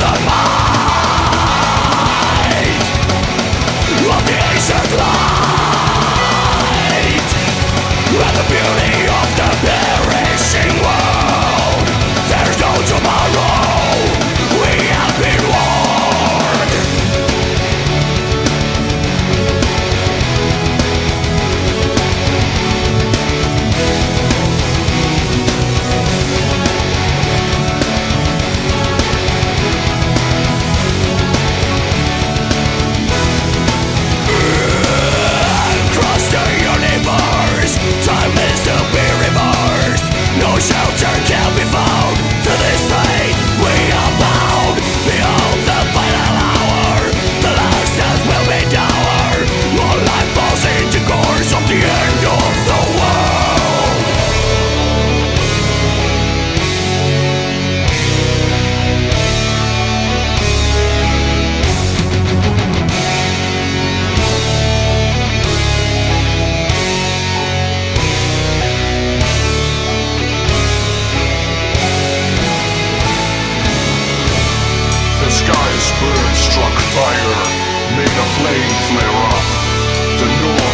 干嘛 the flame flare up. The north